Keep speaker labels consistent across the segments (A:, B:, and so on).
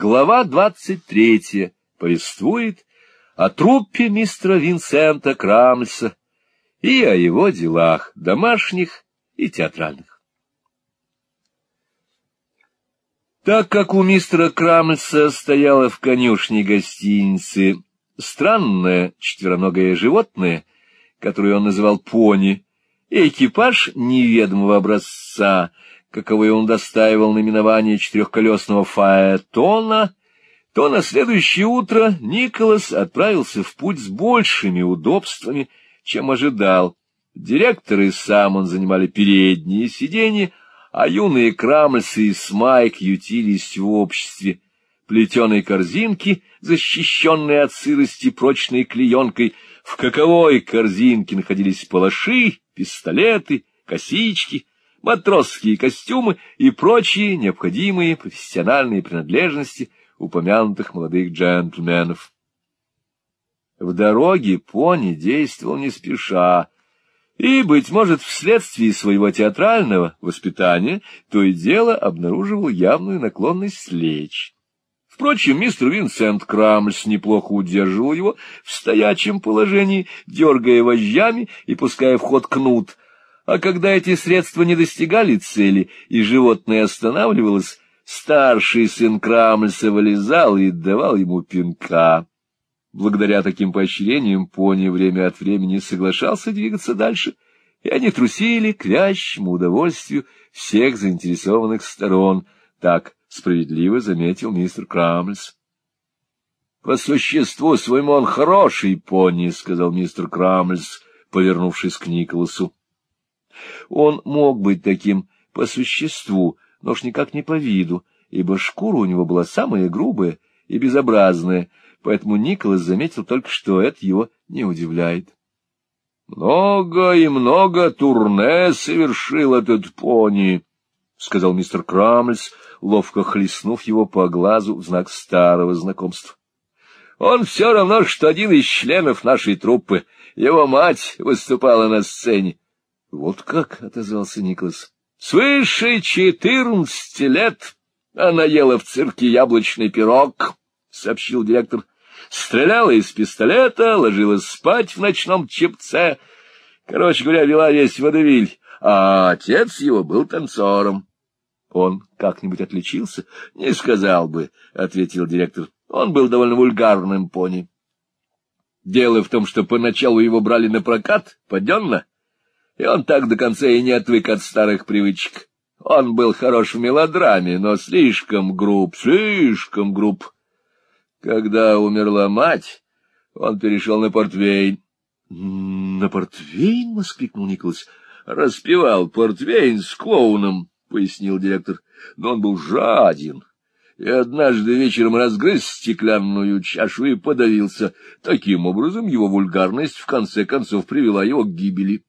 A: Глава двадцать третья повествует о труппе мистера Винсента Крамльса и о его делах домашних и театральных. Так как у мистера Крамльса стояло в конюшне гостиницы странное четвероногое животное, которое он называл пони, и экипаж неведомого образца, каковой он достаивал наименование четырехколесного фаэтона, то на следующее утро Николас отправился в путь с большими удобствами, чем ожидал. Директор и сам он занимали передние сиденья, а юные Крамльсы и Смайк ютились в обществе. Плетеной корзинки, защищенной от сырости прочной клеенкой, в каковой корзинке находились палаши, пистолеты, косички, матросские костюмы и прочие необходимые профессиональные принадлежности упомянутых молодых джентльменов. В дороге пони действовал не спеша, и, быть может, вследствие своего театрального воспитания, то и дело обнаруживал явную наклонность слечь. Впрочем, мистер Винсент Крамльс неплохо удерживал его в стоячем положении, дергая вожжами и пуская в ход кнут, а когда эти средства не достигали цели и животное останавливалось, старший сын Крамльса вылезал и давал ему пинка. Благодаря таким поощрениям пони время от времени соглашался двигаться дальше, и они трусили к вящему удовольствию всех заинтересованных сторон, так справедливо заметил мистер Крамльс. — По существу своему он хороший пони, — сказал мистер Крамльс, повернувшись к Николасу. Он мог быть таким по существу, но уж никак не по виду, ибо шкура у него была самая грубая и безобразная, поэтому Николас заметил только, что это его не удивляет. — Много и много турне совершил этот пони, — сказал мистер Крамльс, ловко хлестнув его по глазу в знак старого знакомства. — Он все равно, что один из членов нашей труппы. Его мать выступала на сцене. — Вот как, — отозвался Николас. — Свыше четырнадцати лет она ела в цирке яблочный пирог, — сообщил директор. Стреляла из пистолета, ложилась спать в ночном чепце. Короче говоря, вела весь водевиль, а отец его был танцором. — Он как-нибудь отличился? — Не сказал бы, — ответил директор. — Он был довольно вульгарным пони. Дело в том, что поначалу его брали на прокат, поденно, и он так до конца и не отвык от старых привычек. Он был хорош в мелодраме, но слишком груб, слишком груб. Когда умерла мать, он перешел на портвейн. — На портвейн? — воскликнул Николас. — Распевал портвейн с клоуном, — пояснил директор. Но он был жаден и однажды вечером разгрыз стеклянную чашу и подавился. Таким образом, его вульгарность в конце концов привела его к гибели.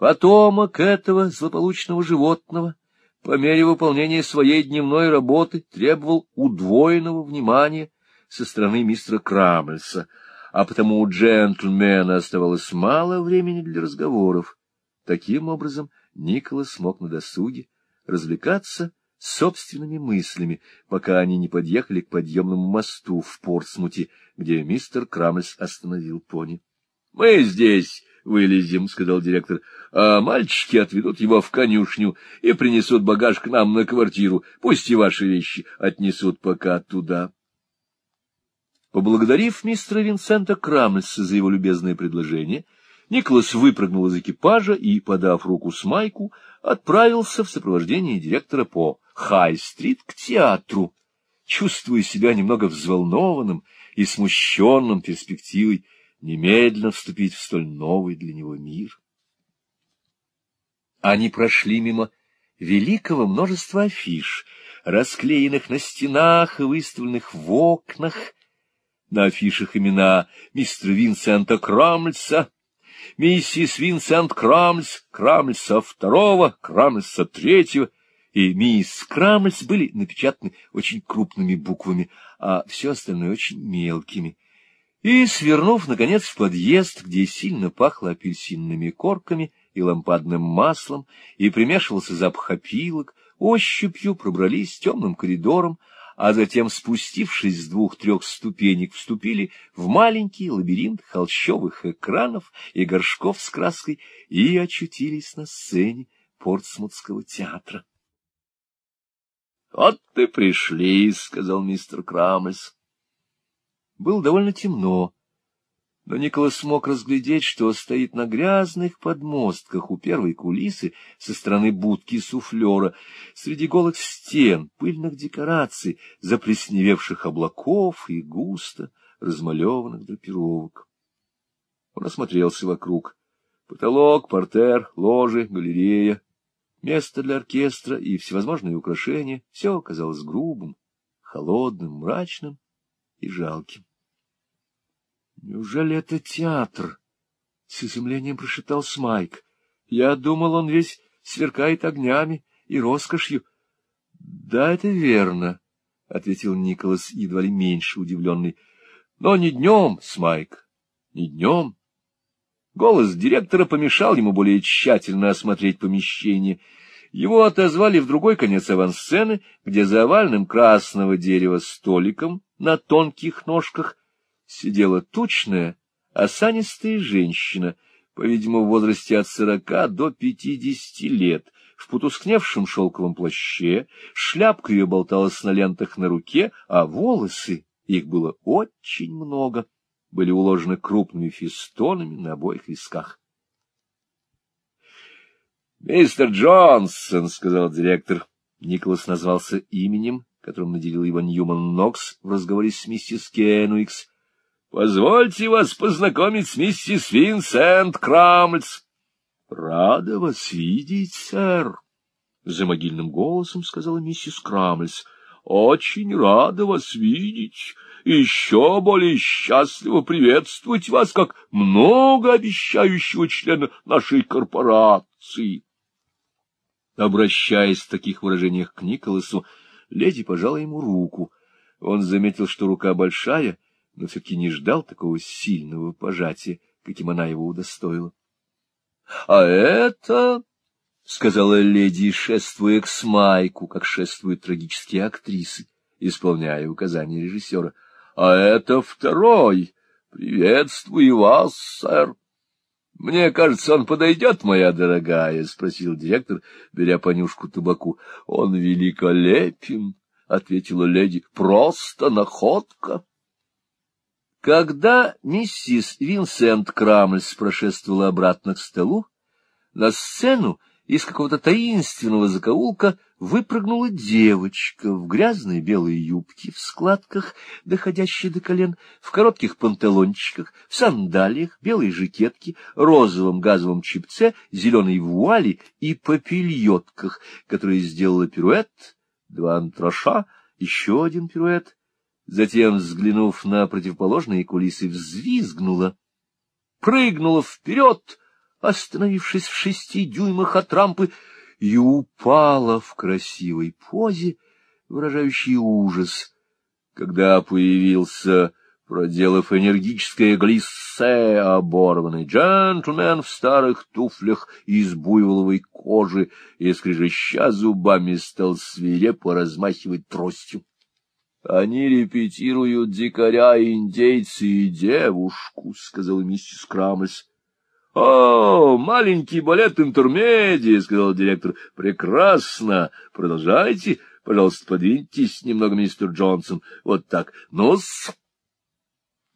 A: Потомок этого злополучного животного по мере выполнения своей дневной работы требовал удвоенного внимания со стороны мистера Крамльса, а потому у джентльмена оставалось мало времени для разговоров. Таким образом, Николас смог на досуге развлекаться собственными мыслями, пока они не подъехали к подъемному мосту в Портсмуте, где мистер Крамльс остановил пони. — Мы здесь вылезем, — сказал директор, — а мальчики отведут его в конюшню и принесут багаж к нам на квартиру. Пусть и ваши вещи отнесут пока туда. Поблагодарив мистера Винсента Крамльса за его любезное предложение, Николас выпрыгнул из экипажа и, подав руку Смайку, отправился в сопровождении директора по Хай-стрит к театру, чувствуя себя немного взволнованным и смущенным перспективой немедленно вступить в столь новый для него мир. Они прошли мимо великого множества афиш, расклеенных на стенах и выставленных в окнах. На афишах имена мистера Винсента Крамльса, миссис Винсент Крамльс, Крамльса второго, Крамльса третьего и мисс Крамльс были напечатаны очень крупными буквами, а все остальное очень мелкими — и, свернув, наконец, в подъезд, где сильно пахло апельсинными корками и лампадным маслом, и примешивался запах опилок, ощупью пробрались темным коридором, а затем, спустившись с двух-трех ступенек, вступили в маленький лабиринт холщовых экранов и горшков с краской и очутились на сцене Портсмутского театра. — Вот ты пришли, — сказал мистер Крамльс. Было довольно темно, но Николас смог разглядеть, что стоит на грязных подмостках у первой кулисы со стороны будки суфлера, среди голых стен, пыльных декораций, заплесневевших облаков и густо размалеванных драпировок. Он осмотрелся вокруг. Потолок, портер, ложи, галерея, место для оркестра и всевозможные украшения — все казалось грубым, холодным, мрачным и жалким. Неужели это театр? С изумлением прошептал Смайк. Я думал, он весь сверкает огнями и роскошью. — Да, это верно, — ответил Николас, едва ли меньше удивленный. — Но не днем, Смайк, не днем. Голос директора помешал ему более тщательно осмотреть помещение. Его отозвали в другой конец авансцены, где за овальным красного дерева столиком на тонких ножках сидела тучная, осанистая женщина, по-видимому, в возрасте от сорока до пятидесяти лет, в потускневшем шелковом плаще, шляпка ее болталась на лентах на руке, а волосы, их было очень много, были уложены крупными фистонами на обоих висках. — Мистер Джонсон, — сказал директор. Николас назвался именем, которым наделил его Ньюман Нокс в разговоре с миссис Кенуикс, — Позвольте вас познакомить с миссис Винсент Крамльц. — Рада вас видеть, сэр, — за могильным голосом сказала миссис Крамльц. — Очень рада вас видеть. Еще более счастливо приветствовать вас как многообещающего члена нашей корпорации. Обращаясь в таких выражениях к Николасу, леди пожала ему руку. Он заметил, что рука большая — но все-таки не ждал такого сильного пожатия, каким она его удостоила. — А это, — сказала леди, шествуя к Смайку, как шествуют трагические актрисы, исполняя указания режиссера, — а это второй. Приветствую вас, сэр. — Мне кажется, он подойдет, моя дорогая, — спросил директор, беря понюшку табаку. — Он великолепен, — ответила леди, — просто находка. Когда миссис Винсент Крамльс прошествовала обратно к столу, на сцену из какого-то таинственного закоулка выпрыгнула девочка в грязной белой юбке, в складках, доходящей до колен, в коротких панталончиках, в сандалиях, белой жакетке, розовом газовом чипце, зеленой вуали и попельотках, которая сделала пируэт, два антроша, еще один пируэт, затем, взглянув на противоположные кулисы, взвизгнула, прыгнула вперед, остановившись в шести дюймах от рампы, и упала в красивой позе, выражающей ужас, когда появился, проделав энергическое глиссе, оборванный джентльмен в старых туфлях из буйволовой кожи и, скрежеща зубами, стал свирепо размахивать тростью. Они репетируют дикаря, индейца и девушку, — сказала миссис Крамльс. — О, маленький балет интермедия, — сказал директор. — Прекрасно. Продолжайте. Пожалуйста, подвиньтесь немного, мистер Джонсон. Вот так. Ну-с.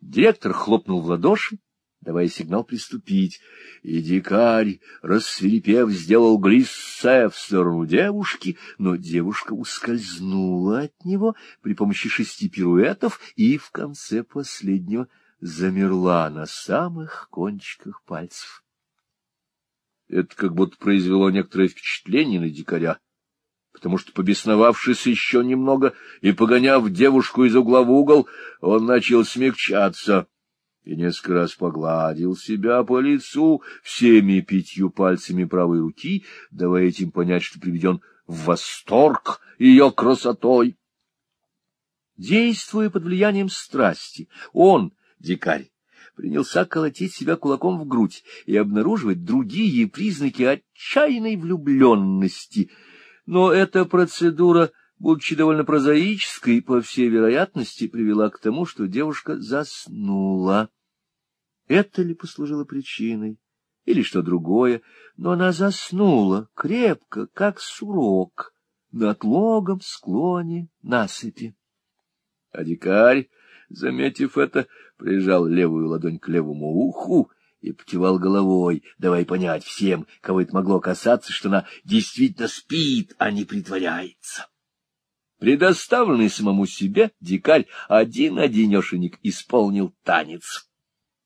A: Директор хлопнул в ладоши, давая сигнал приступить, и дикарь, рассверепев, сделал глиссе в сторону девушки, но девушка ускользнула от него при помощи шести пируэтов и в конце последнего замерла на самых кончиках пальцев. Это как будто произвело некоторое впечатление на дикаря, потому что, побесновавшись еще немного и погоняв девушку из угла в угол, он начал смягчаться — и несколько раз погладил себя по лицу всеми пятью пальцами правой руки, давая этим понять, что приведен в восторг ее красотой. Действуя под влиянием страсти, он, дикарь, принялся колотить себя кулаком в грудь и обнаруживать другие признаки отчаянной влюбленности. Но эта процедура будучи довольно прозаической, по всей вероятности, привела к тому, что девушка заснула. Это ли послужило причиной, или что другое, но она заснула крепко, как сурок, на отлогом склоне насыпи. А дикарь, заметив это, прижал левую ладонь к левому уху и потевал головой, давай понять всем, кого это могло касаться, что она действительно спит, а не притворяется. Предоставленный самому себе, дикарь один-одинешенек исполнил танец.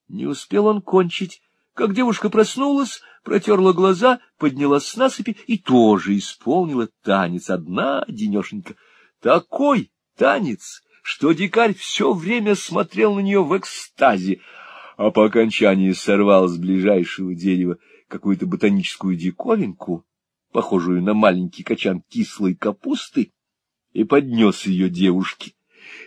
A: Не успел он кончить, как девушка проснулась, протерла глаза, поднялась с насыпи и тоже исполнила танец одна-одинешенька. Такой танец, что дикарь все время смотрел на нее в экстазе, а по окончании сорвал с ближайшего дерева какую-то ботаническую диковинку, похожую на маленький качан кислой капусты, и поднес ее девушке,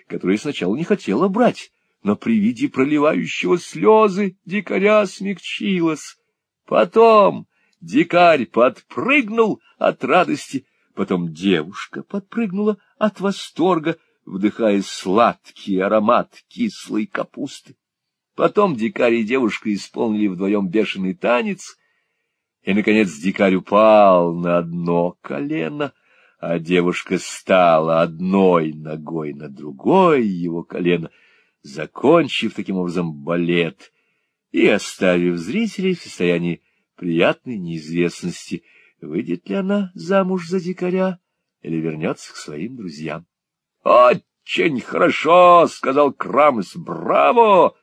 A: которая сначала не хотела брать, но при виде проливающего слезы дикаря смягчилась. Потом дикарь подпрыгнул от радости, потом девушка подпрыгнула от восторга, вдыхая сладкий аромат кислой капусты. Потом дикарь и девушка исполнили вдвоем бешеный танец, и, наконец, дикарь упал на одно колено, а девушка стала одной ногой на другое его колено, закончив таким образом балет и оставив зрителей в состоянии приятной неизвестности, выйдет ли она замуж за дикаря или вернется к своим друзьям. — Очень хорошо! — сказал Крамс. — Браво!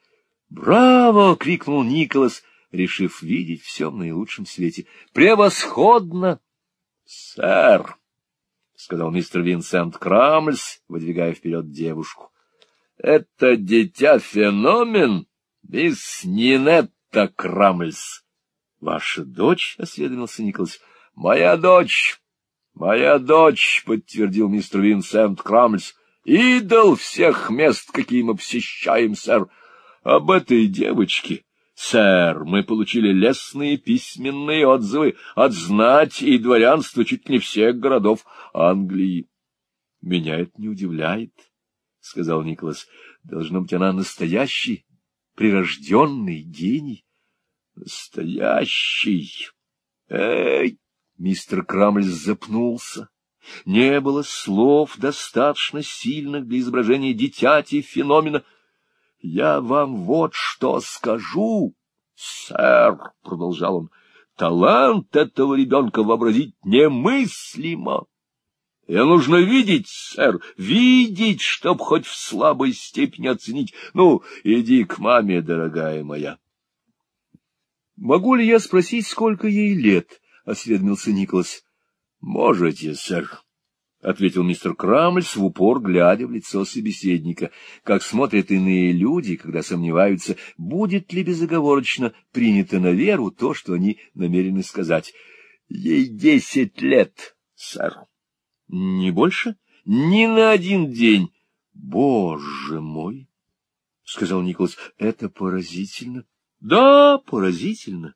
A: «Браво!» — крикнул Николас, решив видеть все в наилучшем свете. «Превосходно!» «Сэр!» — сказал мистер Винсент Крамльс, выдвигая вперед девушку. «Это дитя-феномен, мисс Нинетта Крамльс». «Ваша дочь?» — осведомился Николас. «Моя дочь! Моя дочь!» — подтвердил мистер Винсент Крамльс. «Идол всех мест, какие мы посещаем, сэр!» Об этой девочке, сэр, мы получили лестные письменные отзывы от знать и дворянства чуть не всех городов Англии. — Меня это не удивляет, — сказал Николас. — Должно быть, она настоящий, прирожденный гений. — Настоящий! Эй! Мистер Крамль запнулся. Не было слов, достаточно сильных для изображения дитяти феномена — я вам вот что скажу, сэр, — продолжал он, — талант этого ребенка вообразить немыслимо. Я нужно видеть, сэр, видеть, чтоб хоть в слабой степени оценить. Ну, иди к маме, дорогая моя. — Могу ли я спросить, сколько ей лет? — осведомился Николас. — Можете, сэр. — ответил мистер Крамльс в упор, глядя в лицо собеседника, как смотрят иные люди, когда сомневаются, будет ли безоговорочно принято на веру то, что они намерены сказать. — Ей десять лет, сэр. — Не больше? — Ни на один день. — Боже мой! — сказал Николас. — Это поразительно. — Да, поразительно.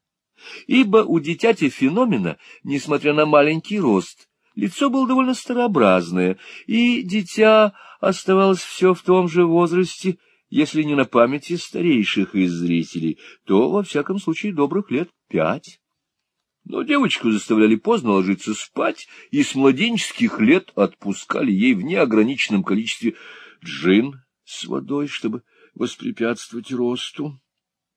A: Ибо у дитяти феномена, несмотря на маленький рост, — Лицо было довольно старообразное, и дитя оставалось все в том же возрасте, если не на памяти старейших из зрителей, то, во всяком случае, добрых лет пять. Но девочку заставляли поздно ложиться спать, и с младенческих лет отпускали ей в неограниченном количестве джин с водой, чтобы воспрепятствовать росту.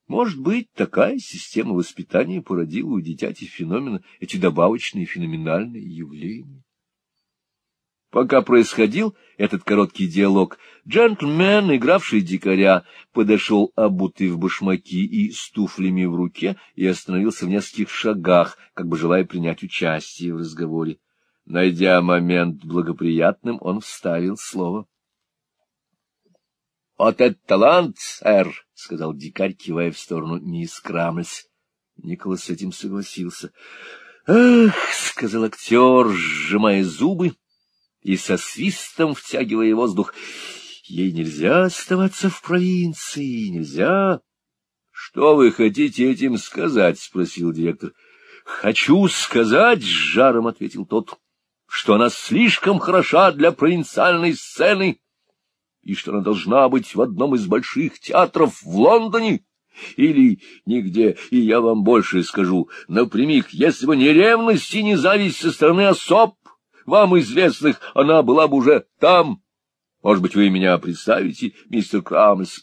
A: Может быть, такая система воспитания породила у дитяти феномена эти добавочные феноменальные явления. Пока происходил этот короткий диалог, джентльмен, игравший дикаря, подошел обутый в башмаки и с туфлями в руке и остановился в нескольких шагах, как бы желая принять участие в разговоре. Найдя момент благоприятным, он вставил слово. — Вот это талант, сэр! — сказал дикарь, кивая в сторону мисс Крамльс. Николас с этим согласился. — Эх! — сказал актер, сжимая зубы и со свистом втягивая воздух. — Ей нельзя оставаться в провинции, нельзя. — Что вы хотите этим сказать? — спросил директор. — Хочу сказать, — с жаром ответил тот, — что она слишком хороша для провинциальной сцены и что она должна быть в одном из больших театров в Лондоне или нигде, и я вам больше скажу, напрямик, если бы не ревность и не зависть со стороны особ, вам известных, она была бы уже там. Может быть, вы меня представите, мистер Крамс?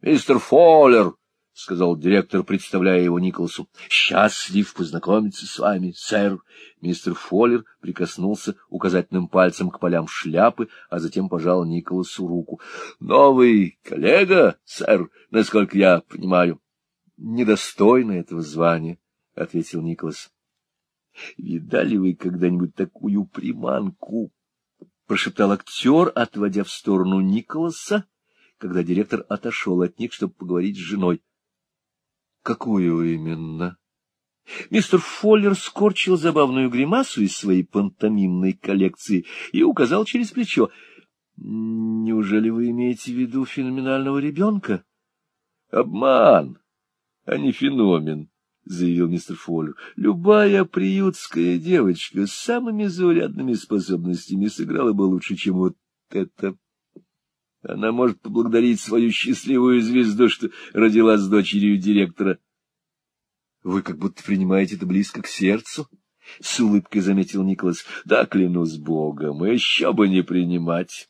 A: Мистер Фоллер, — сказал директор, представляя его Николасу. — Счастлив познакомиться с вами, сэр. Мистер Фоллер прикоснулся указательным пальцем к полям шляпы, а затем пожал Николасу руку. — Новый коллега, сэр, насколько я понимаю. — Недостойно этого звания, — ответил Николас. — Видали вы когда-нибудь такую приманку? — прошептал актер, отводя в сторону Николаса, когда директор отошел от них, чтобы поговорить с женой. — Какую именно? Мистер Фоллер скорчил забавную гримасу из своей пантомимной коллекции и указал через плечо. — Неужели вы имеете в виду феноменального ребенка? — Обман, а не феномен, — заявил мистер Фоллер. — Любая приютская девочка с самыми заурядными способностями сыграла бы лучше, чем вот это. Она может поблагодарить свою счастливую звезду, что родилась дочерью директора. — Вы как будто принимаете это близко к сердцу, — с улыбкой заметил Николас. — Да, клянусь богом, еще бы не принимать. —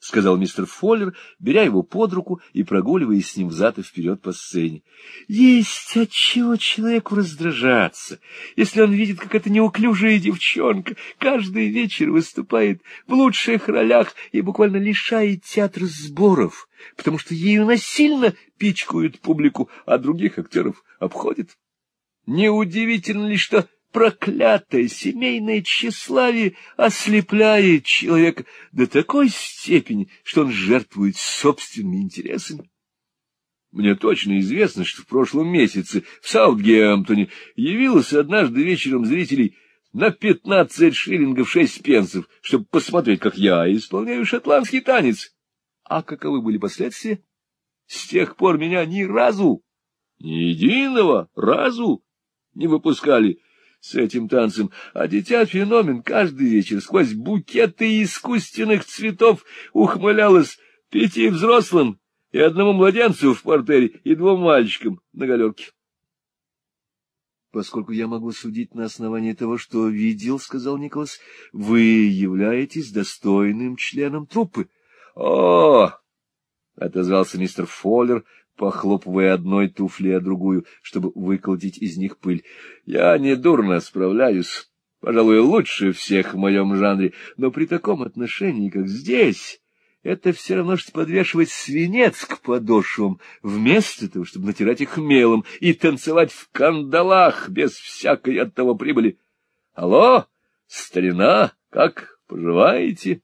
A: сказал мистер Фоллер, беря его под руку и прогуливаясь с ним взад и вперед по сцене. — Есть от чего человеку раздражаться, если он видит, как эта неуклюжая девчонка каждый вечер выступает в лучших ролях и буквально лишает театр сборов, потому что ею насильно пичкают публику, а других актеров обходят. Неудивительно ли, что проклятое семейное тщеславие ослепляет человека до такой степени, что он жертвует собственными интересами. Мне точно известно, что в прошлом месяце в Саутгемптоне явилось однажды вечером зрителей на пятнадцать шиллингов шесть пенсов, чтобы посмотреть, как я исполняю шотландский танец. А каковы были последствия? С тех пор меня ни разу, ни единого разу не выпускали с этим танцем, а дитя-феномен каждый вечер сквозь букеты искусственных цветов ухмылялось пяти взрослым и одному младенцу в портере и двум мальчикам на галерке. — Поскольку я могу судить на основании того, что видел, — сказал Николас, — вы являетесь достойным членом труппы. — О! — отозвался мистер Фоллер, похлопывая одной туфлей о другую, чтобы выколотить из них пыль. — Я недурно справляюсь, пожалуй, лучше всех в моем жанре, но при таком отношении, как здесь, это все равно, что подвешивать свинец к подошвам, вместо того, чтобы натирать их мелом и танцевать в кандалах без всякой от того прибыли. — Алло, старина, как поживаете?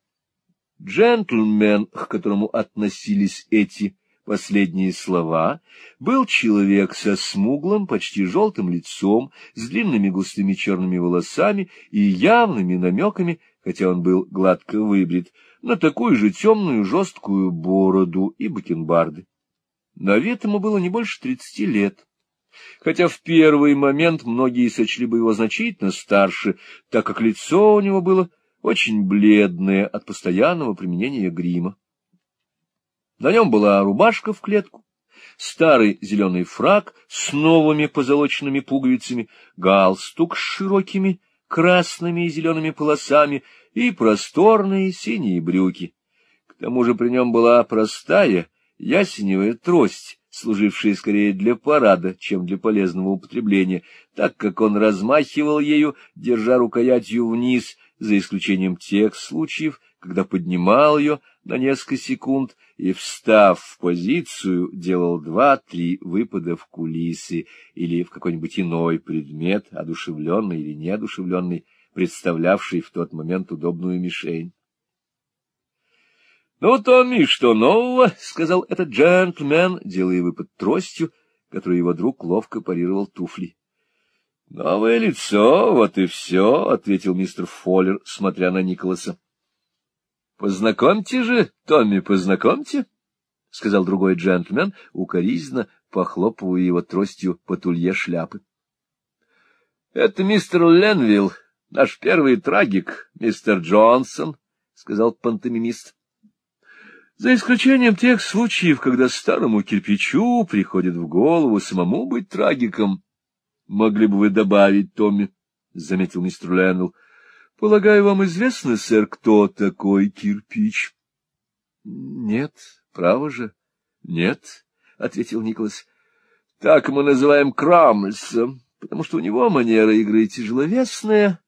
A: Джентльмен, к которому относились эти последние слова, был человек со смуглым, почти желтым лицом, с длинными густыми черными волосами и явными намеками, хотя он был гладко выбрит, на такую же темную жесткую бороду и бакенбарды. На вид ему было не больше тридцати лет. Хотя в первый момент многие сочли бы его значительно старше, так как лицо у него было очень бледное от постоянного применения грима. На нем была рубашка в клетку, старый зеленый фраг с новыми позолоченными пуговицами, галстук с широкими красными и зелеными полосами и просторные синие брюки. К тому же при нем была простая ясеневая трость, служившая скорее для парада, чем для полезного употребления, так как он размахивал ею, держа рукоятью вниз, за исключением тех случаев, когда поднимал ее на несколько секунд и, встав в позицию, делал два-три выпада в кулисы или в какой-нибудь иной предмет, одушевленный или неодушевленный, представлявший в тот момент удобную мишень. — Ну, Томми, что нового? — сказал этот джентльмен, делая выпад тростью, которую его друг ловко парировал туфли. — Новое лицо, вот и все, — ответил мистер Фоллер, смотря на Николаса. — Познакомьте же, Томми, познакомьте, — сказал другой джентльмен, укоризненно похлопывая его тростью по тулье шляпы. — Это мистер Ленвилл, наш первый трагик, мистер Джонсон, — сказал пантомимист. За исключением тех случаев, когда старому кирпичу приходит в голову самому быть трагиком, могли бы вы добавить, Томми, — заметил мистер Леннелл. — Полагаю, вам известно, сэр, кто такой кирпич? — Нет, право же, нет, — ответил Николас. — Так мы называем Крамльса, потому что у него манера игры тяжеловесная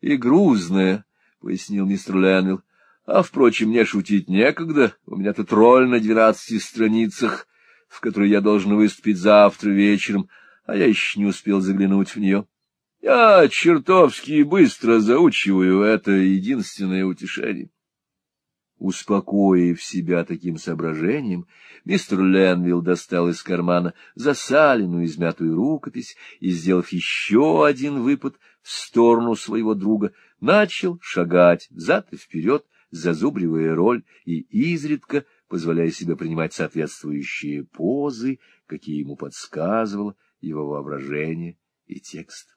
A: и грузная, — пояснил мистер Леннелл. — А, впрочем, мне шутить некогда, у меня тут роль на двенадцати страницах, в которой я должен выступить завтра вечером, а я еще не успел заглянуть в нее. Я чертовски быстро заучиваю, это единственное утешение. Успокоив себя таким соображением, мистер Ленвилл достал из кармана засаленную измятую рукопись и, сделав еще один выпад в сторону своего друга, начал шагать взад и вперед, зазубривая роль и изредка позволяя себе принимать соответствующие позы, какие ему подсказывало его воображение и текст.